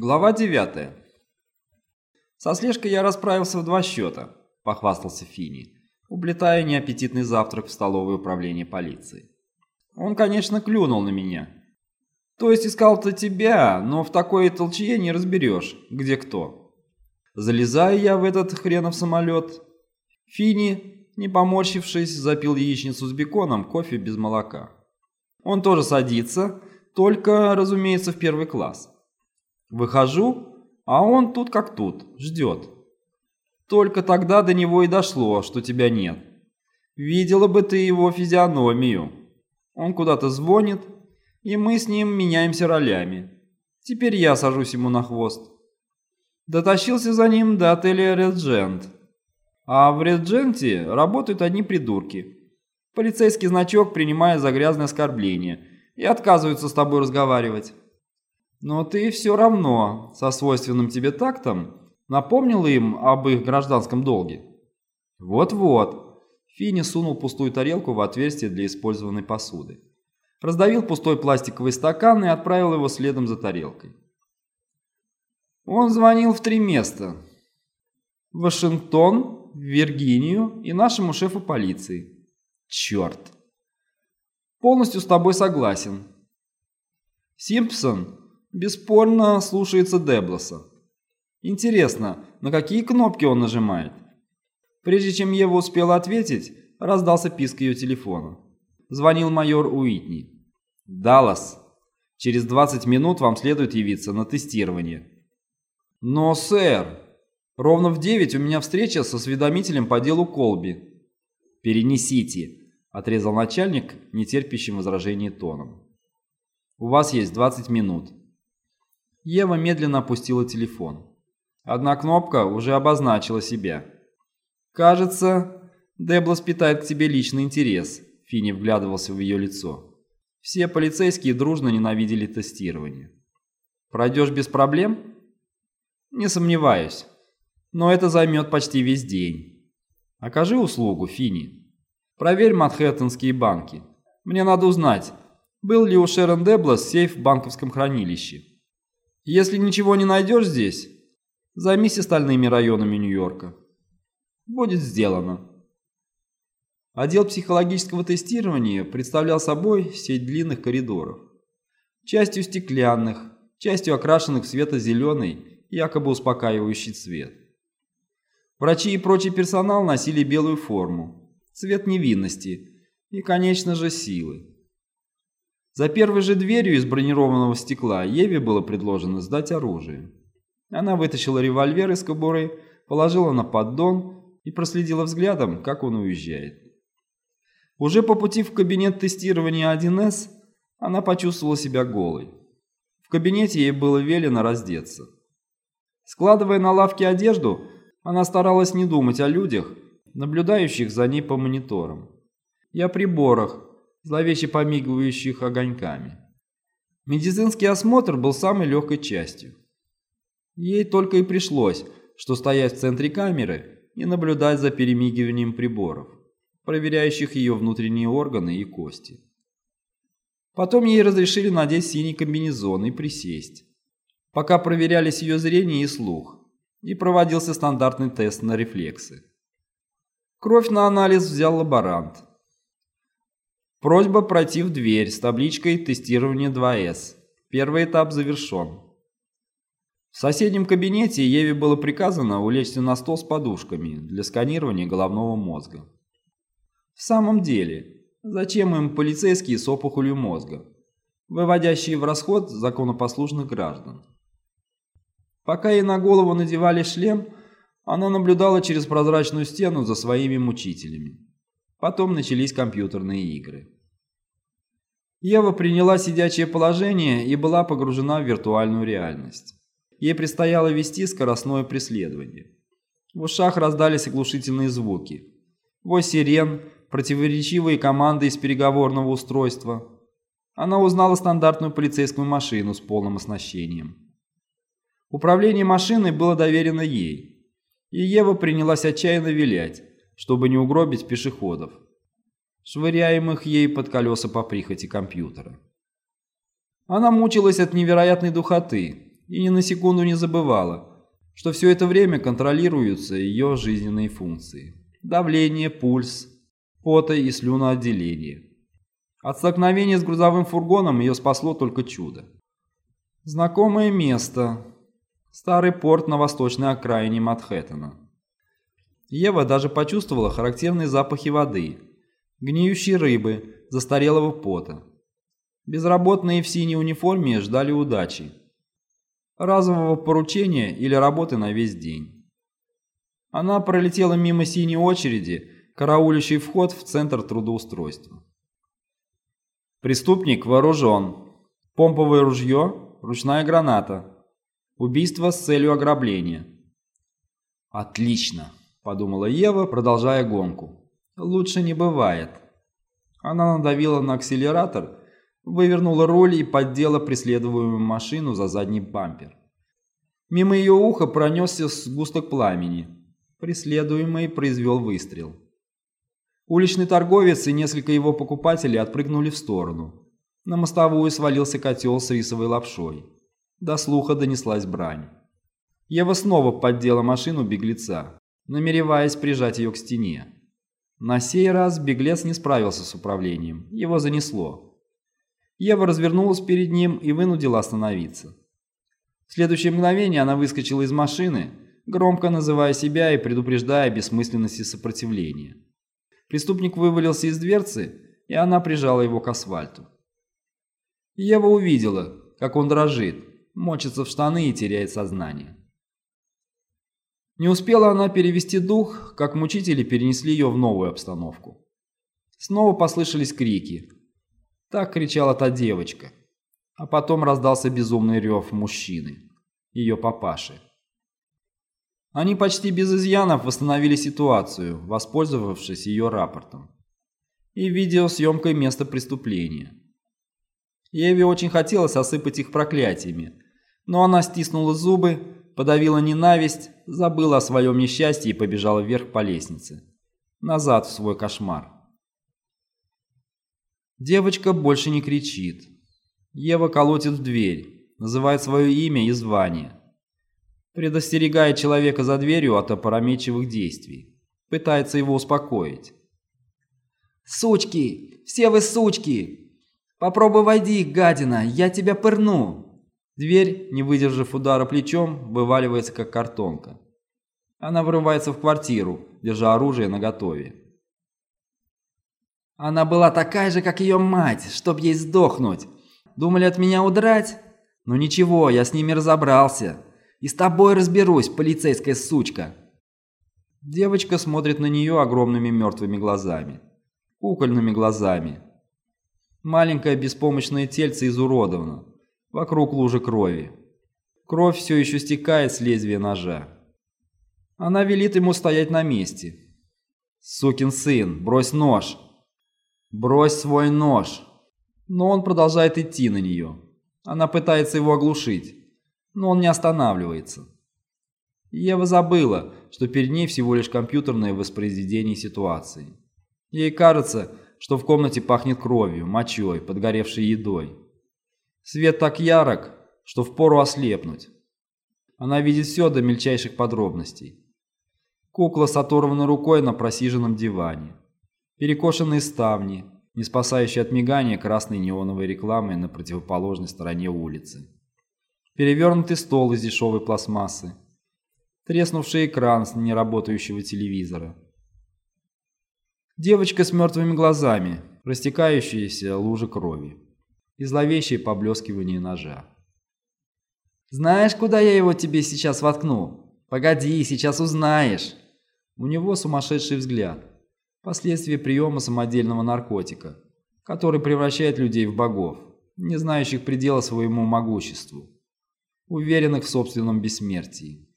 Глава 9. Со слежкой я расправился в два счета, похвастался Фини, ублетая неаппетитный завтрак в столовое управление полиции. Он, конечно, клюнул на меня. То есть искал-то тебя, но в такой толчье не разберешь, где кто. Залезаю я в этот хренов самолет. Фини, не поморщившись, запил яичницу с беконом, кофе без молока. Он тоже садится, только, разумеется, в первый класс. Выхожу, а он тут как тут, ждет. Только тогда до него и дошло, что тебя нет. Видела бы ты его физиономию. Он куда-то звонит, и мы с ним меняемся ролями. Теперь я сажусь ему на хвост. Дотащился за ним до отеля «Реджент». А в «Редженте» работают одни придурки. Полицейский значок принимая за грязное оскорбление и отказываются с тобой разговаривать. Но ты все равно, со свойственным тебе тактом, напомнил им об их гражданском долге. Вот-вот. Финни сунул пустую тарелку в отверстие для использованной посуды. Раздавил пустой пластиковый стакан и отправил его следом за тарелкой. Он звонил в три места. В Вашингтон, в Виргинию и нашему шефу полиции. Черт. Полностью с тобой согласен. Симпсон бесспорно слушается Деблоса. Интересно, на какие кнопки он нажимает? Прежде чем Ева успела ответить, раздался писк ее телефона. Звонил майор Уитни. «Даллас, через 20 минут вам следует явиться на тестирование». «Но, сэр, ровно в 9 у меня встреча с осведомителем по делу Колби». «Перенесите», – отрезал начальник, нетерпящим возражений тоном. «У вас есть 20 минут». Ева медленно опустила телефон. Одна кнопка уже обозначила себя. «Кажется, Деблос питает к тебе личный интерес», – Финни вглядывался в ее лицо. Все полицейские дружно ненавидели тестирование. «Пройдешь без проблем?» «Не сомневаюсь. Но это займет почти весь день. Окажи услугу, Финни. Проверь манхэттенские банки. Мне надо узнать, был ли у Шерон Деблос сейф в банковском хранилище. Если ничего не найдешь здесь, займись остальными районами Нью-Йорка. Будет сделано. Отдел психологического тестирования представлял собой сеть длинных коридоров, частью стеклянных, частью окрашенных в светло-зеленый, якобы успокаивающий цвет. Врачи и прочий персонал носили белую форму, цвет невинности и, конечно же, силы. За первой же дверью из бронированного стекла Еве было предложено сдать оружие. Она вытащила револьвер из кобуры, положила на поддон и проследила взглядом, как он уезжает. Уже по пути в кабинет тестирования 1С она почувствовала себя голой. В кабинете ей было велено раздеться. Складывая на лавке одежду, она старалась не думать о людях, наблюдающих за ней по мониторам, и о приборах, зловеще помигивающих огоньками. Медицинский осмотр был самой легкой частью. Ей только и пришлось, что стоять в центре камеры и наблюдать за перемигиванием приборов, проверяющих ее внутренние органы и кости. Потом ей разрешили надеть синий комбинезон и присесть, пока проверялись ее зрение и слух, и проводился стандартный тест на рефлексы. Кровь на анализ взял лаборант – Просьба пройти в дверь с табличкой «Тестирование 2С». Первый этап завершен. В соседнем кабинете Еве было приказано улечься на стол с подушками для сканирования головного мозга. В самом деле, зачем им полицейские с опухолью мозга, выводящие в расход законопослушных граждан? Пока ей на голову надевали шлем, она наблюдала через прозрачную стену за своими мучителями. Потом начались компьютерные игры. Ева приняла сидячее положение и была погружена в виртуальную реальность. Ей предстояло вести скоростное преследование. В ушах раздались оглушительные звуки. Вой сирен, противоречивые команды из переговорного устройства. Она узнала стандартную полицейскую машину с полным оснащением. Управление машиной было доверено ей, и Ева принялась отчаянно вилять, чтобы не угробить пешеходов, швыряемых ей под колеса по прихоти компьютера. Она мучилась от невероятной духоты, и ни на секунду не забывала, что все это время контролируются ее жизненные функции. Давление, пульс, пота и слюноотделение. От столкновения с грузовым фургоном ее спасло только чудо. Знакомое место. Старый порт на восточной окраине Манхэттена. Ева даже почувствовала характерные запахи воды, гниющей рыбы, застарелого пота. Безработные в синей униформе ждали удачи. Разового поручения или работы на весь день. Она пролетела мимо синей очереди, караулищей вход в центр трудоустройства. Преступник вооружен. Помповое ружье, ручная граната. Убийство с целью ограбления. «Отлично», – подумала Ева, продолжая гонку. «Лучше не бывает». Она надавила на акселератор вывернула руль и поддела преследуемую машину за задний бампер. Мимо ее уха пронесся сгусток пламени. Преследуемый произвел выстрел. Уличный торговец и несколько его покупателей отпрыгнули в сторону. На мостовую свалился котел с рисовой лапшой. До слуха донеслась брань. Ева снова поддела машину беглеца, намереваясь прижать ее к стене. На сей раз беглец не справился с управлением, его занесло. Ева развернулась перед ним и вынудила остановиться. В следующее мгновение она выскочила из машины, громко называя себя и предупреждая бессмысленности сопротивления. Преступник вывалился из дверцы, и она прижала его к асфальту. Ева увидела, как он дрожит, мочится в штаны и теряет сознание. Не успела она перевести дух, как мучители перенесли ее в новую обстановку. Снова послышались крики, так кричала та девочка. А потом раздался безумный рев мужчины, ее папаши. Они почти без изъянов восстановили ситуацию, воспользовавшись ее рапортом. И видеосъемкой места преступления. Еве очень хотелось осыпать их проклятиями, но она стиснула зубы, подавила ненависть, забыла о своем несчастье и побежала вверх по лестнице. Назад в свой кошмар. Девочка больше не кричит. Ева колотит в дверь, называет свое имя и звание. Предостерегает человека за дверью от опрометчивых действий. Пытается его успокоить. «Сучки! Все вы сучки! Попробуй войди, гадина, я тебя пырну!» Дверь, не выдержав удара плечом, вываливается как картонка. Она врывается в квартиру, держа оружие наготове. Она была такая же, как ее мать, чтоб ей сдохнуть. Думали от меня удрать? Ну ничего, я с ними разобрался. И с тобой разберусь, полицейская сучка. Девочка смотрит на нее огромными мертвыми глазами. Кукольными глазами. Маленькое беспомощное тельце изуродовано. Вокруг лужи крови. Кровь все еще стекает с лезвия ножа. Она велит ему стоять на месте. «Сукин сын, брось нож!» «Брось свой нож!» Но он продолжает идти на нее. Она пытается его оглушить, но он не останавливается. Ева забыла, что перед ней всего лишь компьютерное воспроизведение ситуации. Ей кажется, что в комнате пахнет кровью, мочой, подгоревшей едой. Свет так ярок, что впору ослепнуть. Она видит все до мельчайших подробностей. Кукла с оторванной рукой на просиженном диване перекошенные ставни, не спасающие от мигания красной неоновой рекламы на противоположной стороне улицы, перевернутый стол из дешевой пластмассы, треснувший экран с неработающего телевизора. Девочка с мертвыми глазами, растекающиеся лужи крови и зловещее поблескивание ножа. «Знаешь, куда я его тебе сейчас воткну? Погоди, сейчас узнаешь!» У него сумасшедший взгляд – Последствия приема самодельного наркотика, который превращает людей в богов, не знающих предела своему могуществу, уверенных в собственном бессмертии.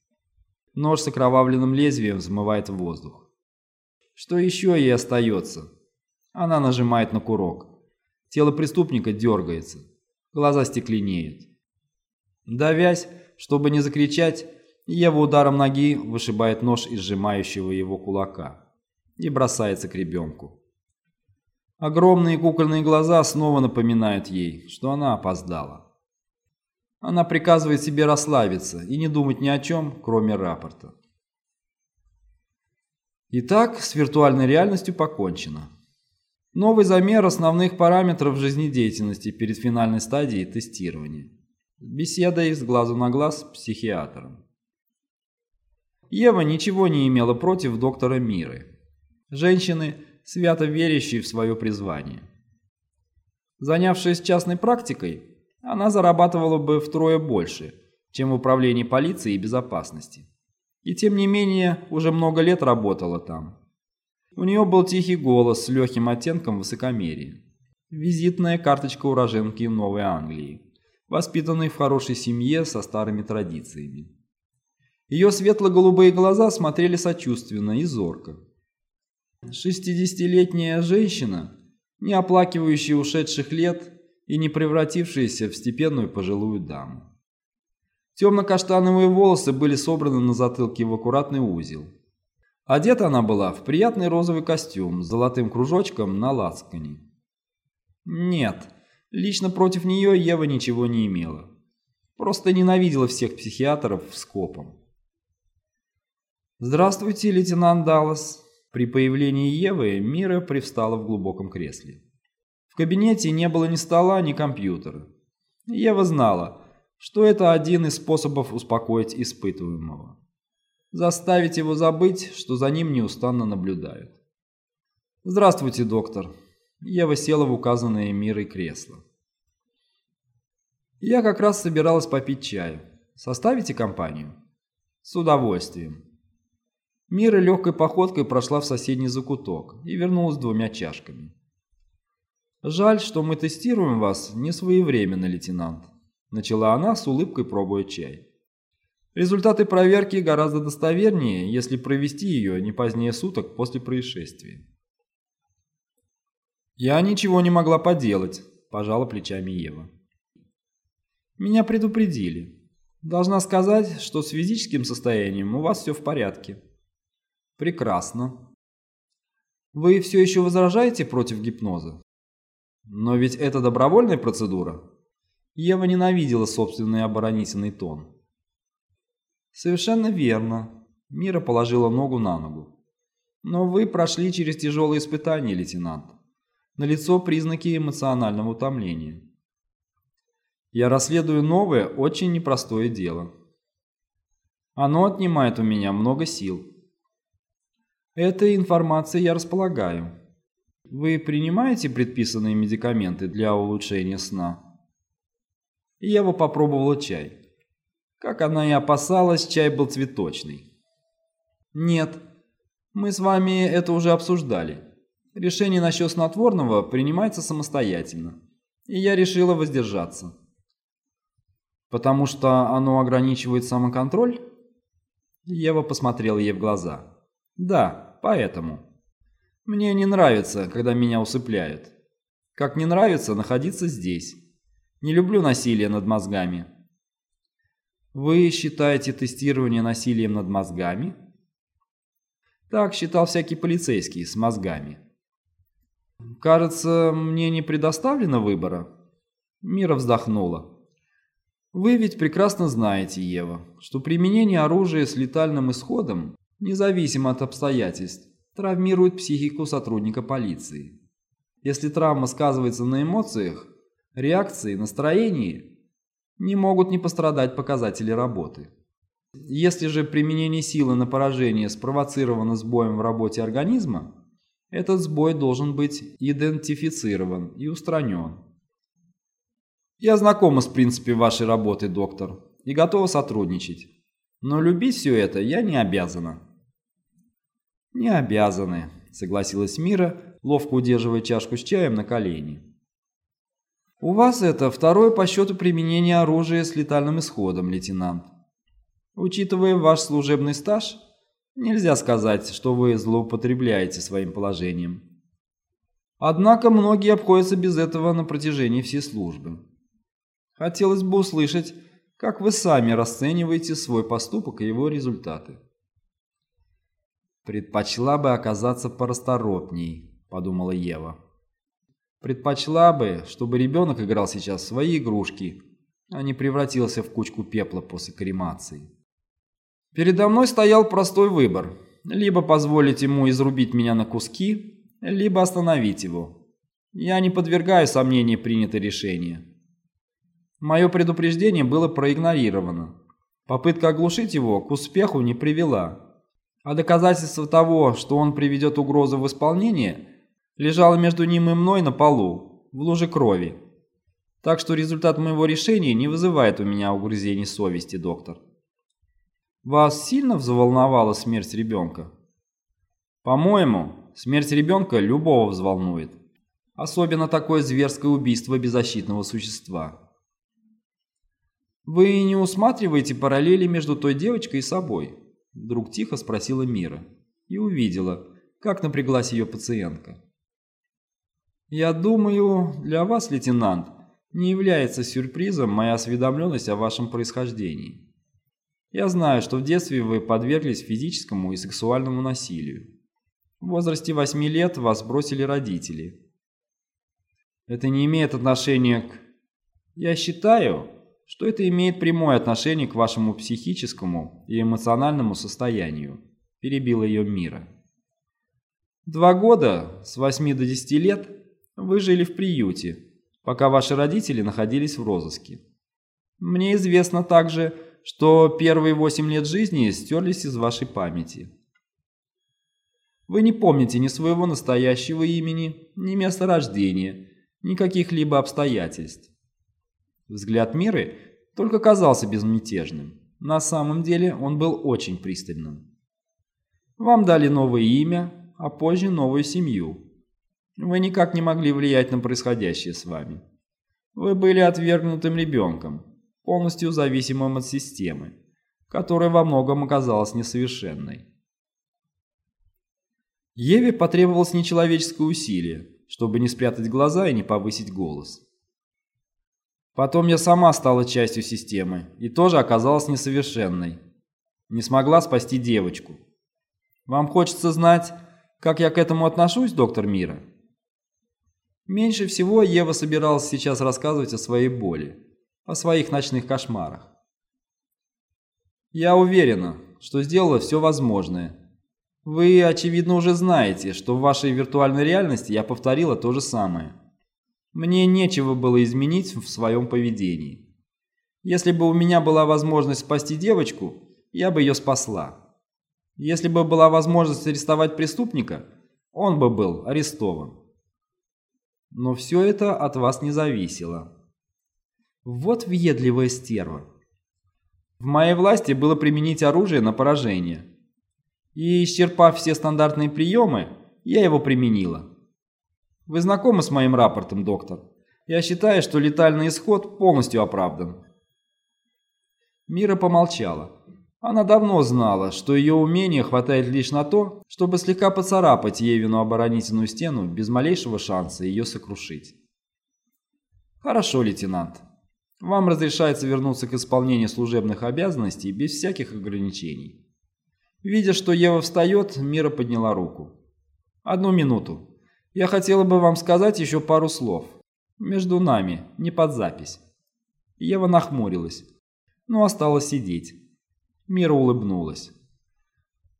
Нож с окровавленным лезвием взмывает в воздух. Что еще ей остается? Она нажимает на курок. Тело преступника дергается. Глаза стекленеют. Давясь, чтобы не закричать, Ева ударом ноги вышибает нож из сжимающего его кулака и бросается к ребенку. Огромные кукольные глаза снова напоминают ей, что она опоздала. Она приказывает себе расслабиться и не думать ни о чем, кроме рапорта. Итак, с виртуальной реальностью покончено. Новый замер основных параметров жизнедеятельности перед финальной стадией тестирования. Беседа с глазу на глаз с психиатром. Ева ничего не имела против доктора Миры. Женщины, свято верящие в свое призвание. Занявшись частной практикой, она зарабатывала бы втрое больше, чем в управлении полиции и безопасности. И тем не менее, уже много лет работала там. У нее был тихий голос с легким оттенком высокомерия. Визитная карточка уроженки Новой Англии, воспитанной в хорошей семье со старыми традициями. Ее светло-голубые глаза смотрели сочувственно и зорко. Шестидесятилетняя женщина, не оплакивающая ушедших лет и не превратившаяся в степенную пожилую даму. Темно-каштановые волосы были собраны на затылке в аккуратный узел. Одета она была в приятный розовый костюм с золотым кружочком на лацкане. Нет, лично против нее Ева ничего не имела. Просто ненавидела всех психиатров в скопом. «Здравствуйте, лейтенант Даллас». При появлении Евы Мира привстала в глубоком кресле. В кабинете не было ни стола, ни компьютера. Ева знала, что это один из способов успокоить испытываемого. Заставить его забыть, что за ним неустанно наблюдают. «Здравствуйте, доктор». Ева села в указанное мирой кресло. «Я как раз собиралась попить чаю. Составите компанию?» «С удовольствием». Мира легкой походкой прошла в соседний закуток и вернулась с двумя чашками. «Жаль, что мы тестируем вас не своевременно, лейтенант. Начала она с улыбкой, пробуя чай. Результаты проверки гораздо достовернее, если провести ее не позднее суток после происшествия. «Я ничего не могла поделать», – пожала плечами Ева. «Меня предупредили. Должна сказать, что с физическим состоянием у вас все в порядке». «Прекрасно. Вы все еще возражаете против гипноза? Но ведь это добровольная процедура?» Ева ненавидела собственный оборонительный тон. «Совершенно верно». Мира положила ногу на ногу. «Но вы прошли через тяжелые испытания, лейтенант. Налицо признаки эмоционального утомления. Я расследую новое, очень непростое дело. Оно отнимает у меня много сил. Этой информацией я располагаю. Вы принимаете предписанные медикаменты для улучшения сна?» Ева попробовала чай. Как она и опасалась, чай был цветочный. «Нет, мы с вами это уже обсуждали. Решение насчет снотворного принимается самостоятельно, и я решила воздержаться». «Потому что оно ограничивает самоконтроль?» Ева посмотрела ей в глаза. «Да, поэтому. Мне не нравится, когда меня усыпляют. Как не нравится находиться здесь». Не люблю насилие над мозгами. Вы считаете тестирование насилием над мозгами? Так считал всякий полицейский с мозгами. Кажется, мне не предоставлено выбора. Мира вздохнула. Вы ведь прекрасно знаете, Ева, что применение оружия с летальным исходом, независимо от обстоятельств, травмирует психику сотрудника полиции. Если травма сказывается на эмоциях, реакции, настроении не могут не пострадать показатели работы. Если же применение силы на поражение спровоцировано сбоем в работе организма, этот сбой должен быть идентифицирован и устранен. Я знакома с принципом вашей работы, доктор, и готова сотрудничать. Но любить все это я не обязана. Не обязаны, согласилась Мира, ловко удерживая чашку с чаем на колени. «У вас это второе по счету применение оружия с летальным исходом, лейтенант. Учитывая ваш служебный стаж, нельзя сказать, что вы злоупотребляете своим положением. Однако многие обходятся без этого на протяжении всей службы. Хотелось бы услышать, как вы сами расцениваете свой поступок и его результаты». «Предпочла бы оказаться порасторопней», — подумала Ева. Предпочла бы, чтобы ребенок играл сейчас в свои игрушки, а не превратился в кучку пепла после кремации. Передо мной стоял простой выбор – либо позволить ему изрубить меня на куски, либо остановить его. Я не подвергаю сомнению принятое решение. Мое предупреждение было проигнорировано. Попытка оглушить его к успеху не привела. А доказательство того, что он приведет угрозу в исполнение, лежало между ним и мной на полу, в луже крови. Так что результат моего решения не вызывает у меня угрызений совести, доктор. Вас сильно взволновала смерть ребенка? По-моему, смерть ребенка любого взволнует. Особенно такое зверское убийство беззащитного существа. «Вы не усматриваете параллели между той девочкой и собой?» Вдруг тихо спросила Мира и увидела, как напряглась ее пациентка. «Я думаю, для вас, лейтенант, не является сюрпризом моя осведомленность о вашем происхождении. Я знаю, что в детстве вы подверглись физическому и сексуальному насилию. В возрасте 8 лет вас бросили родители. Это не имеет отношения к... Я считаю, что это имеет прямое отношение к вашему психическому и эмоциональному состоянию, перебила ее Мира. Два года, с 8 до 10 лет, вы жили в приюте, пока ваши родители находились в розыске. Мне известно также, что первые восемь лет жизни стерлись из вашей памяти. Вы не помните ни своего настоящего имени, ни места рождения, ни каких-либо обстоятельств. Взгляд Миры только казался безмятежным. На самом деле он был очень пристальным. Вам дали новое имя, а позже новую семью. Вы никак не могли влиять на происходящее с вами. Вы были отвергнутым ребенком, полностью зависимым от системы, которая во многом оказалась несовершенной. Еве потребовалось нечеловеческое усилие, чтобы не спрятать глаза и не повысить голос. Потом я сама стала частью системы и тоже оказалась несовершенной. Не смогла спасти девочку. Вам хочется знать, как я к этому отношусь, доктор Мира? Меньше всего Ева собиралась сейчас рассказывать о своей боли о своих ночных кошмарах. Я уверена, что сделала все возможное. Вы, очевидно, уже знаете, что в вашей виртуальной реальности я повторила то же самое. Мне нечего было изменить в своем поведении. Если бы у меня была возможность спасти девочку, я бы ее спасла. Если бы была возможность арестовать преступника, он бы был арестован. Но все это от вас не зависело. Вот въедливая стерва. В моей власти было применить оружие на поражение. И, исчерпав все стандартные приемы, я его применила. Вы знакомы с моим рапортом, доктор? Я считаю, что летальный исход полностью оправдан. Мира помолчала. Она давно знала, что ее умения хватает лишь на то, чтобы слегка поцарапать Евину оборонительную стену без малейшего шанса ее сокрушить. «Хорошо, лейтенант. Вам разрешается вернуться к исполнению служебных обязанностей без всяких ограничений. Видя, что Ева встает, Мира подняла руку. «Одну минуту. Я хотела бы вам сказать еще пару слов. Между нами, не под запись». Ева нахмурилась, но осталась сидеть. Мира улыбнулась.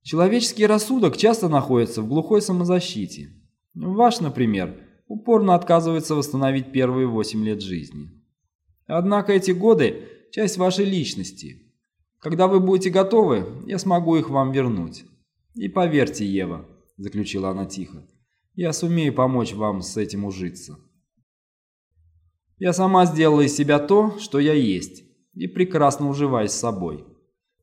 Человеческий рассудок часто находится в глухой самозащите. Ваш, например, упорно отказывается восстановить первые восемь лет жизни. Однако эти годы – часть вашей личности. Когда вы будете готовы, я смогу их вам вернуть. И поверьте, Ева, – заключила она тихо, – я сумею помочь вам с этим ужиться. Я сама сделала из себя то, что я есть, и прекрасно уживаюсь с собой.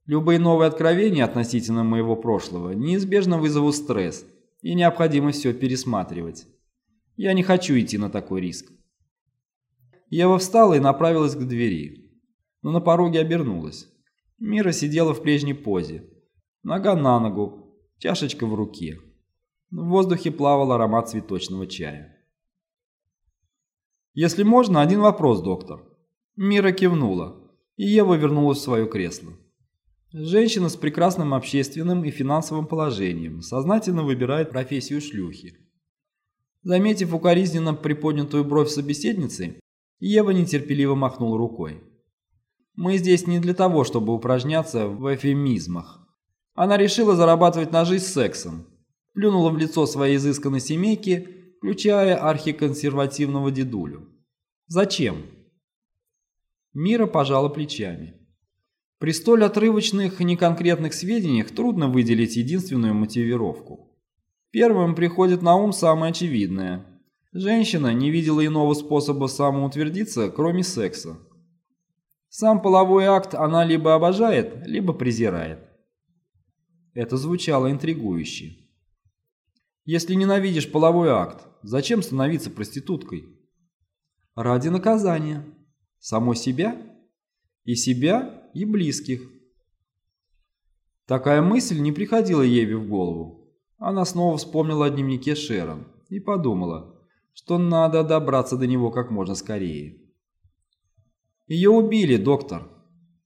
Любые новые откровения относительно моего прошлого неизбежно вызовут стресс, и необходимо все пересматривать. Я не хочу идти на такой риск. Ева встала и направилась к двери, но на пороге обернулась. Мира сидела в прежней позе, нога на ногу, чашечка в руке. В воздухе плавал аромат цветочного чая. «Если можно, один вопрос, доктор». Мира кивнула, и Ева вернулась в свое кресло. Женщина с прекрасным общественным и финансовым положением сознательно выбирает профессию шлюхи. Заметив укоризненно приподнятую бровь собеседницы, Ева нетерпеливо махнула рукой. Мы здесь не для того, чтобы упражняться в эфемизмах. Она решила зарабатывать на жизнь сексом. Плюнула в лицо своей изысканной семейки, включая архиконсервативного дедулю. Зачем? Мира пожала плечами. При столь отрывочных и неконкретных сведениях трудно выделить единственную мотивировку. Первым приходит на ум самое очевидное. Женщина не видела иного способа самоутвердиться, кроме секса. Сам половой акт она либо обожает, либо презирает. Это звучало интригующе. Если ненавидишь половой акт, зачем становиться проституткой? Ради наказания. Само себя? И себя, и близких. Такая мысль не приходила Еве в голову. Она снова вспомнила о дневнике Шерон и подумала, что надо добраться до него как можно скорее. Ее убили, доктор.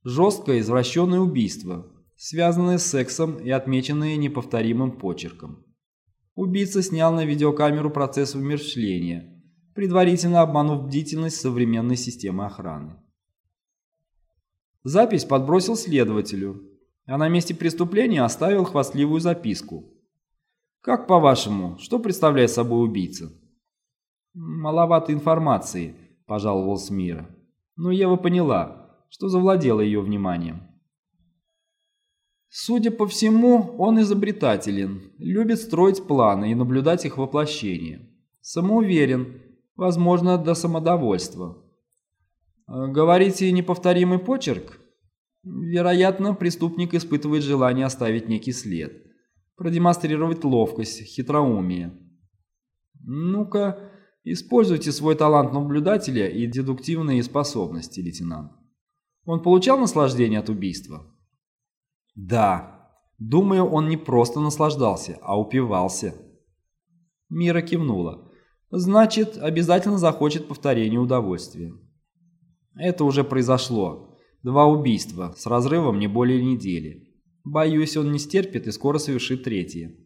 Жесткое извращенное убийство, связанное с сексом и отмеченное неповторимым почерком. Убийца снял на видеокамеру процесс умерщвления, предварительно обманув бдительность современной системы охраны. Запись подбросил следователю, а на месте преступления оставил хвастливую записку. «Как по-вашему, что представляет собой убийца?» «Маловато информации», – пожаловался Мира но Ева поняла, что завладела ее вниманием. Судя по всему, он изобретателен, любит строить планы и наблюдать их воплощение. Самоуверен, возможно, до самодовольства. Э, говорите, неповторимый почерк? Вероятно, преступник испытывает желание оставить некий след, продемонстрировать ловкость, хитроумие. Ну-ка, Используйте свой талант наблюдателя и дедуктивные способности, лейтенант. Он получал наслаждение от убийства? Да. Думаю, он не просто наслаждался, а упивался. Мира кивнула. Значит, обязательно захочет повторения удовольствия. Это уже произошло. Два убийства, с разрывом не более недели. Боюсь, он не стерпит и скоро совершит третье.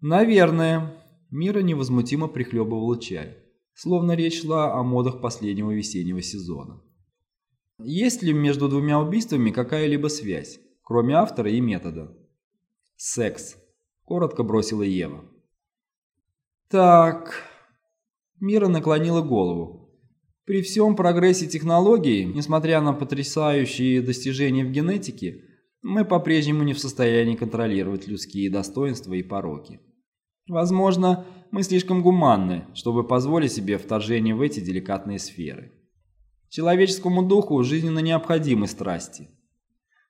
Наверное. Мира невозмутимо прихлебывала чай, словно речь шла о модах последнего весеннего сезона. Есть ли между двумя убийствами какая-либо связь, кроме автора и метода? Секс, коротко бросила Ева. Так, Мира наклонила голову. При всем прогрессе технологий, несмотря на потрясающие достижения в генетике, мы по-прежнему не в состоянии контролировать людские достоинства и пороки. Возможно, мы слишком гуманны, чтобы позволить себе вторжение в эти деликатные сферы. Человеческому духу жизненно необходимы страсти.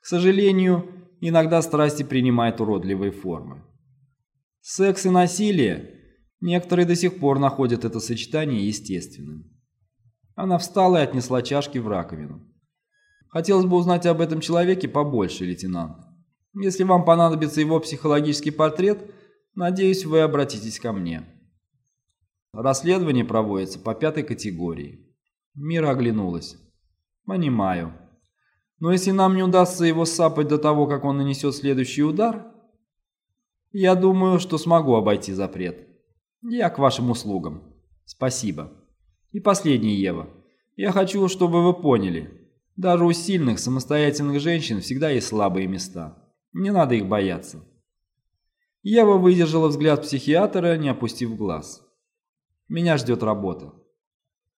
К сожалению, иногда страсти принимают уродливые формы. Секс и насилие, некоторые до сих пор находят это сочетание естественным. Она встала и отнесла чашки в раковину. Хотелось бы узнать об этом человеке побольше, лейтенант. Если вам понадобится его психологический портрет – Надеюсь, вы обратитесь ко мне. Расследование проводится по пятой категории. Мира оглянулась. Понимаю. Но если нам не удастся его сапать до того, как он нанесет следующий удар, я думаю, что смогу обойти запрет. Я к вашим услугам. Спасибо. И последний, Ева. Я хочу, чтобы вы поняли. Даже у сильных, самостоятельных женщин всегда есть слабые места. Не надо их бояться. Ева выдержала взгляд психиатра, не опустив глаз. «Меня ждет работа.